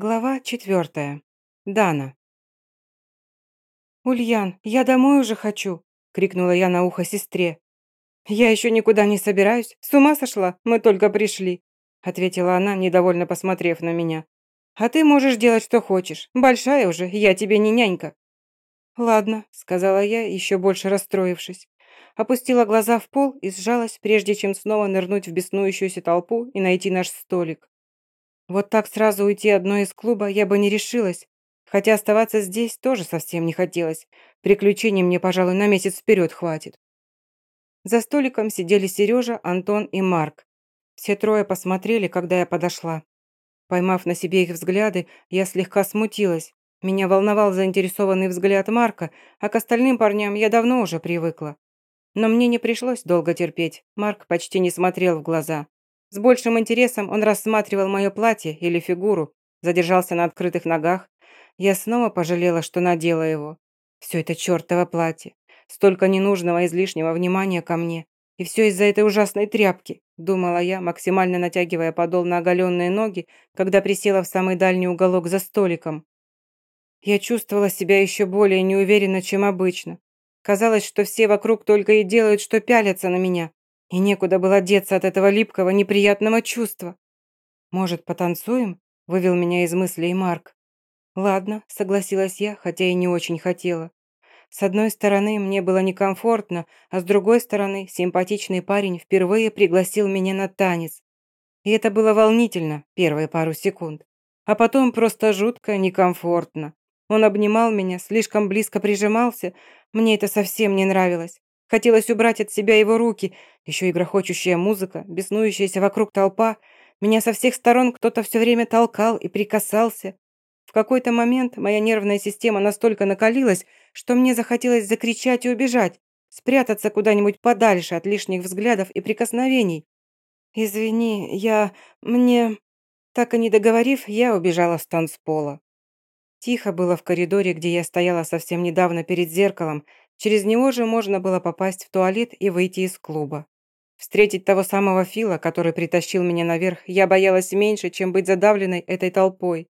Глава четвертая. Дана. «Ульян, я домой уже хочу!» — крикнула я на ухо сестре. «Я еще никуда не собираюсь. С ума сошла? Мы только пришли!» — ответила она, недовольно посмотрев на меня. «А ты можешь делать, что хочешь. Большая уже, я тебе не нянька». «Ладно», — сказала я, еще больше расстроившись. Опустила глаза в пол и сжалась, прежде чем снова нырнуть в беснующуюся толпу и найти наш столик. Вот так сразу уйти одной из клуба я бы не решилась, хотя оставаться здесь тоже совсем не хотелось. Приключений мне, пожалуй, на месяц вперед хватит. За столиком сидели Сережа, Антон и Марк. Все трое посмотрели, когда я подошла. Поймав на себе их взгляды, я слегка смутилась. Меня волновал заинтересованный взгляд Марка, а к остальным парням я давно уже привыкла. Но мне не пришлось долго терпеть. Марк почти не смотрел в глаза. С большим интересом он рассматривал мое платье или фигуру, задержался на открытых ногах. Я снова пожалела, что надела его. Все это чертово платье. Столько ненужного излишнего внимания ко мне. И все из-за этой ужасной тряпки, думала я, максимально натягивая подол на оголенные ноги, когда присела в самый дальний уголок за столиком. Я чувствовала себя еще более неуверенно, чем обычно. Казалось, что все вокруг только и делают, что пялятся на меня. И некуда было деться от этого липкого, неприятного чувства. «Может, потанцуем?» – вывел меня из мыслей Марк. «Ладно», – согласилась я, хотя и не очень хотела. С одной стороны, мне было некомфортно, а с другой стороны, симпатичный парень впервые пригласил меня на танец. И это было волнительно первые пару секунд. А потом просто жутко некомфортно. Он обнимал меня, слишком близко прижимался. Мне это совсем не нравилось. Хотелось убрать от себя его руки, еще и грохочущая музыка, беснующаяся вокруг толпа. Меня со всех сторон кто-то все время толкал и прикасался. В какой-то момент моя нервная система настолько накалилась, что мне захотелось закричать и убежать, спрятаться куда-нибудь подальше от лишних взглядов и прикосновений. «Извини, я... мне...» Так и не договорив, я убежала с танцпола. Тихо было в коридоре, где я стояла совсем недавно перед зеркалом, Через него же можно было попасть в туалет и выйти из клуба. Встретить того самого Фила, который притащил меня наверх, я боялась меньше, чем быть задавленной этой толпой.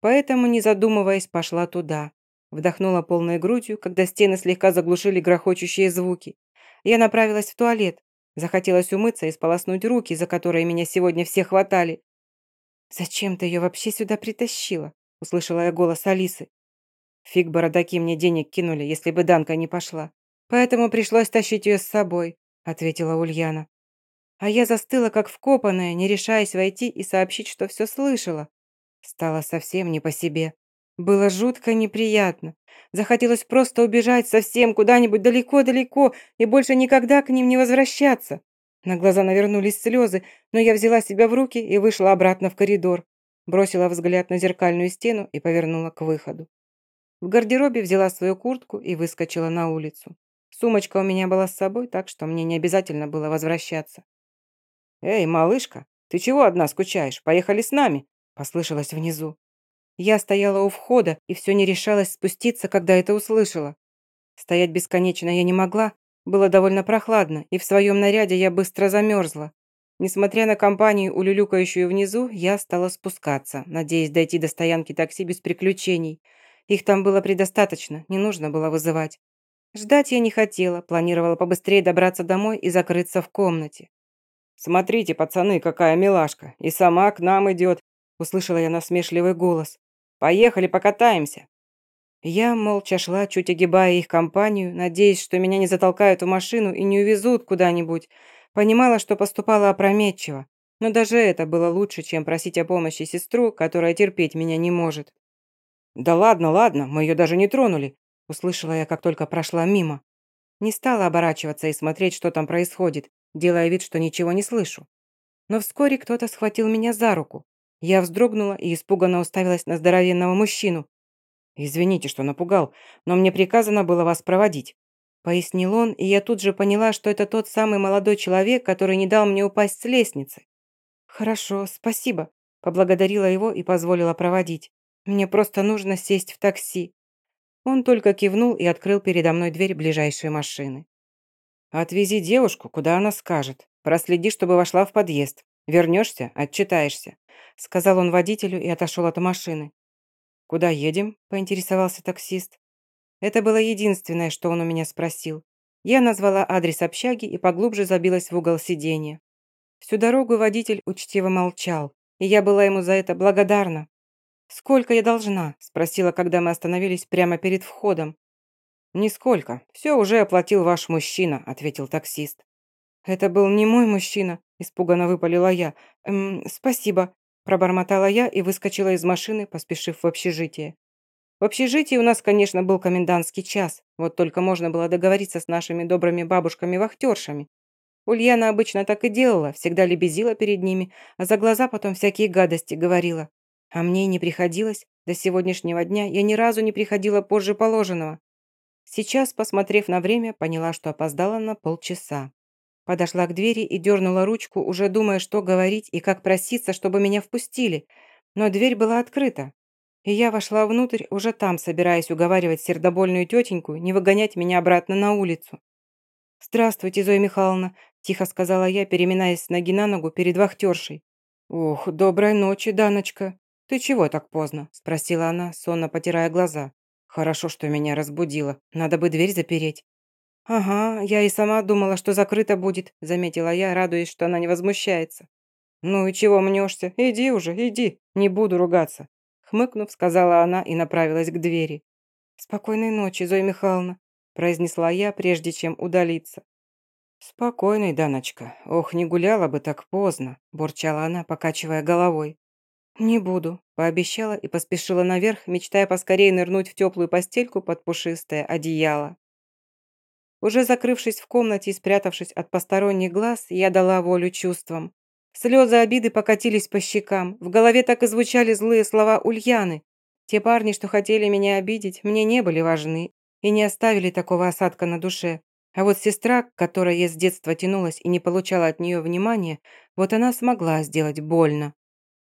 Поэтому, не задумываясь, пошла туда. Вдохнула полной грудью, когда стены слегка заглушили грохочущие звуки. Я направилась в туалет. Захотелось умыться и сполоснуть руки, за которые меня сегодня все хватали. «Зачем ты ее вообще сюда притащила?» услышала я голос Алисы. Фиг бородаки мне денег кинули, если бы Данка не пошла. Поэтому пришлось тащить ее с собой», — ответила Ульяна. А я застыла, как вкопанная, не решаясь войти и сообщить, что все слышала. Стало совсем не по себе. Было жутко неприятно. Захотелось просто убежать совсем куда-нибудь далеко-далеко и больше никогда к ним не возвращаться. На глаза навернулись слезы, но я взяла себя в руки и вышла обратно в коридор. Бросила взгляд на зеркальную стену и повернула к выходу. В гардеробе взяла свою куртку и выскочила на улицу. Сумочка у меня была с собой, так что мне не обязательно было возвращаться. «Эй, малышка, ты чего одна скучаешь? Поехали с нами!» послышалось внизу. Я стояла у входа и все не решалась спуститься, когда это услышала. Стоять бесконечно я не могла, было довольно прохладно, и в своем наряде я быстро замерзла. Несмотря на компанию, улюлюкающую внизу, я стала спускаться, надеясь дойти до стоянки такси без приключений – их там было предостаточно, не нужно было вызывать. Ждать я не хотела, планировала побыстрее добраться домой и закрыться в комнате. «Смотрите, пацаны, какая милашка! И сама к нам идет!» Услышала я насмешливый голос. «Поехали, покатаемся!» Я молча шла, чуть огибая их компанию, надеясь, что меня не затолкают в машину и не увезут куда-нибудь. Понимала, что поступала опрометчиво. Но даже это было лучше, чем просить о помощи сестру, которая терпеть меня не может. «Да ладно, ладно, мы ее даже не тронули», услышала я, как только прошла мимо. Не стала оборачиваться и смотреть, что там происходит, делая вид, что ничего не слышу. Но вскоре кто-то схватил меня за руку. Я вздрогнула и испуганно уставилась на здоровенного мужчину. «Извините, что напугал, но мне приказано было вас проводить», пояснил он, и я тут же поняла, что это тот самый молодой человек, который не дал мне упасть с лестницы. «Хорошо, спасибо», поблагодарила его и позволила проводить. Мне просто нужно сесть в такси». Он только кивнул и открыл передо мной дверь ближайшей машины. «Отвези девушку, куда она скажет. Проследи, чтобы вошла в подъезд. Вернешься, отчитаешься. – сказал он водителю и отошел от машины. «Куда едем?» – поинтересовался таксист. Это было единственное, что он у меня спросил. Я назвала адрес общаги и поглубже забилась в угол сиденья. Всю дорогу водитель учтиво молчал, и я была ему за это благодарна. «Сколько я должна?» – спросила, когда мы остановились прямо перед входом. «Нисколько. Все уже оплатил ваш мужчина», – ответил таксист. «Это был не мой мужчина», – испуганно выпалила я. «Эм, спасибо», – пробормотала я и выскочила из машины, поспешив в общежитие. В общежитии у нас, конечно, был комендантский час, вот только можно было договориться с нашими добрыми бабушками-вахтершами. Ульяна обычно так и делала, всегда лебезила перед ними, а за глаза потом всякие гадости говорила. А мне и не приходилось. До сегодняшнего дня я ни разу не приходила позже положенного. Сейчас, посмотрев на время, поняла, что опоздала на полчаса. Подошла к двери и дернула ручку, уже думая, что говорить и как проситься, чтобы меня впустили. Но дверь была открыта. И я вошла внутрь, уже там собираясь уговаривать сердобольную тетеньку не выгонять меня обратно на улицу. «Здравствуйте, Зоя Михайловна», – тихо сказала я, переминаясь с ноги на ногу перед вахтершей. «Ох, доброй ночи, Даночка. Ты чего так поздно?» – спросила она, сонно потирая глаза. «Хорошо, что меня разбудила. Надо бы дверь запереть». «Ага, я и сама думала, что закрыто будет», – заметила я, радуясь, что она не возмущается. «Ну и чего мнешься? Иди уже, иди, не буду ругаться», – хмыкнув, сказала она и направилась к двери. «Спокойной ночи, Зоя Михайловна», – произнесла я, прежде чем удалиться. «Спокойной, Даночка. Ох, не гуляла бы так поздно», – бурчала она, покачивая головой. «Не буду», – пообещала и поспешила наверх, мечтая поскорее нырнуть в теплую постельку под пушистое одеяло. Уже закрывшись в комнате и спрятавшись от посторонних глаз, я дала волю чувствам. Слезы обиды покатились по щекам, в голове так и звучали злые слова Ульяны. Те парни, что хотели меня обидеть, мне не были важны и не оставили такого осадка на душе. А вот сестра, к которой я с детства тянулась и не получала от нее внимания, вот она смогла сделать больно.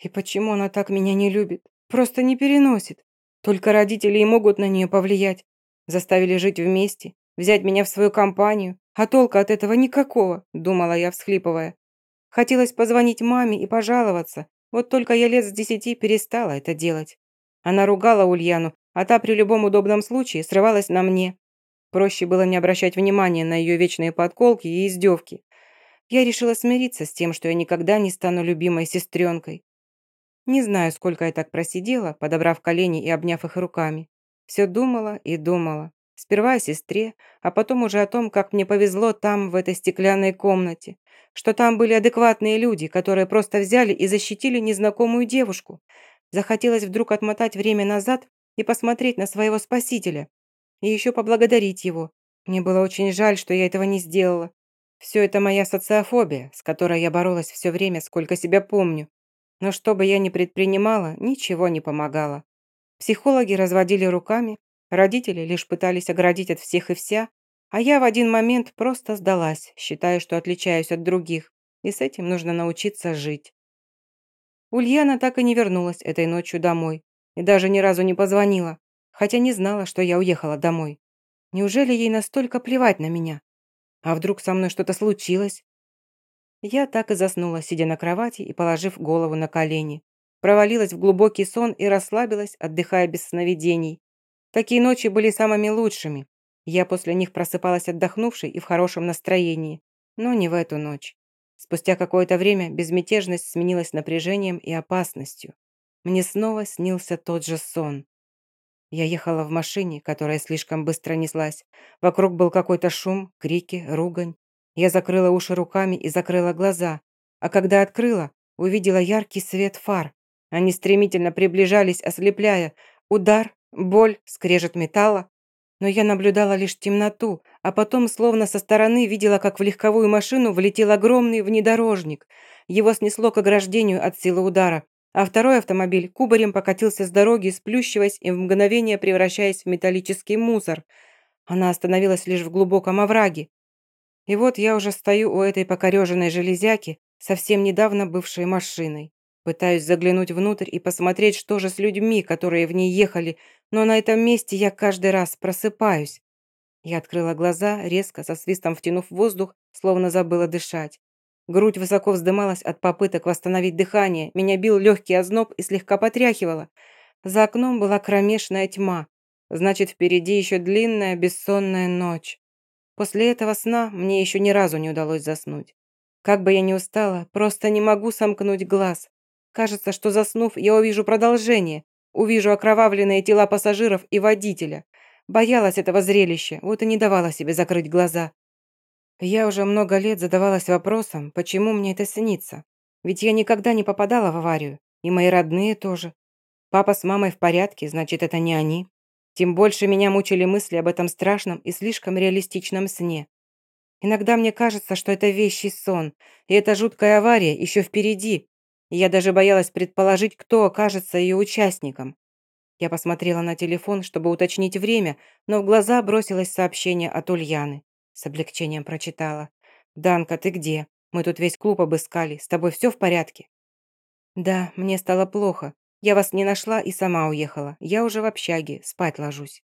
И почему она так меня не любит? Просто не переносит. Только родители и могут на нее повлиять. Заставили жить вместе, взять меня в свою компанию, а толка от этого никакого, думала я, всхлипывая. Хотелось позвонить маме и пожаловаться, вот только я лет с десяти перестала это делать. Она ругала Ульяну, а та при любом удобном случае срывалась на мне. Проще было не обращать внимания на ее вечные подколки и издевки. Я решила смириться с тем, что я никогда не стану любимой сестренкой. Не знаю, сколько я так просидела, подобрав колени и обняв их руками. Все думала и думала. Сперва о сестре, а потом уже о том, как мне повезло там, в этой стеклянной комнате. Что там были адекватные люди, которые просто взяли и защитили незнакомую девушку. Захотелось вдруг отмотать время назад и посмотреть на своего спасителя. И еще поблагодарить его. Мне было очень жаль, что я этого не сделала. Все это моя социофобия, с которой я боролась все время, сколько себя помню. Но что бы я ни предпринимала, ничего не помогало. Психологи разводили руками, родители лишь пытались оградить от всех и вся, а я в один момент просто сдалась, считая, что отличаюсь от других, и с этим нужно научиться жить. Ульяна так и не вернулась этой ночью домой, и даже ни разу не позвонила, хотя не знала, что я уехала домой. Неужели ей настолько плевать на меня? А вдруг со мной что-то случилось? Я так и заснула, сидя на кровати и положив голову на колени. Провалилась в глубокий сон и расслабилась, отдыхая без сновидений. Такие ночи были самыми лучшими. Я после них просыпалась отдохнувшей и в хорошем настроении. Но не в эту ночь. Спустя какое-то время безмятежность сменилась напряжением и опасностью. Мне снова снился тот же сон. Я ехала в машине, которая слишком быстро неслась. Вокруг был какой-то шум, крики, ругань. Я закрыла уши руками и закрыла глаза. А когда открыла, увидела яркий свет фар. Они стремительно приближались, ослепляя. Удар, боль, скрежет металла. Но я наблюдала лишь темноту, а потом, словно со стороны, видела, как в легковую машину влетел огромный внедорожник. Его снесло к ограждению от силы удара, а второй автомобиль кубарем покатился с дороги, сплющиваясь и в мгновение превращаясь в металлический мусор. Она остановилась лишь в глубоком овраге. И вот я уже стою у этой покореженной железяки, совсем недавно бывшей машиной. Пытаюсь заглянуть внутрь и посмотреть, что же с людьми, которые в ней ехали, но на этом месте я каждый раз просыпаюсь. Я открыла глаза, резко, со свистом втянув воздух, словно забыла дышать. Грудь высоко вздымалась от попыток восстановить дыхание, меня бил легкий озноб и слегка потряхивало. За окном была кромешная тьма. Значит, впереди еще длинная бессонная ночь. После этого сна мне еще ни разу не удалось заснуть. Как бы я ни устала, просто не могу сомкнуть глаз. Кажется, что заснув, я увижу продолжение, увижу окровавленные тела пассажиров и водителя. Боялась этого зрелища, вот и не давала себе закрыть глаза. Я уже много лет задавалась вопросом, почему мне это снится. Ведь я никогда не попадала в аварию, и мои родные тоже. Папа с мамой в порядке, значит, это не они. Тем больше меня мучили мысли об этом страшном и слишком реалистичном сне. Иногда мне кажется, что это вещий сон, и эта жуткая авария еще впереди. Я даже боялась предположить, кто окажется ее участником. Я посмотрела на телефон, чтобы уточнить время, но в глаза бросилось сообщение от Ульяны. С облегчением прочитала. «Данка, ты где? Мы тут весь клуб обыскали. С тобой все в порядке?» «Да, мне стало плохо. Я вас не нашла и сама уехала. Я уже в общаге, спать ложусь».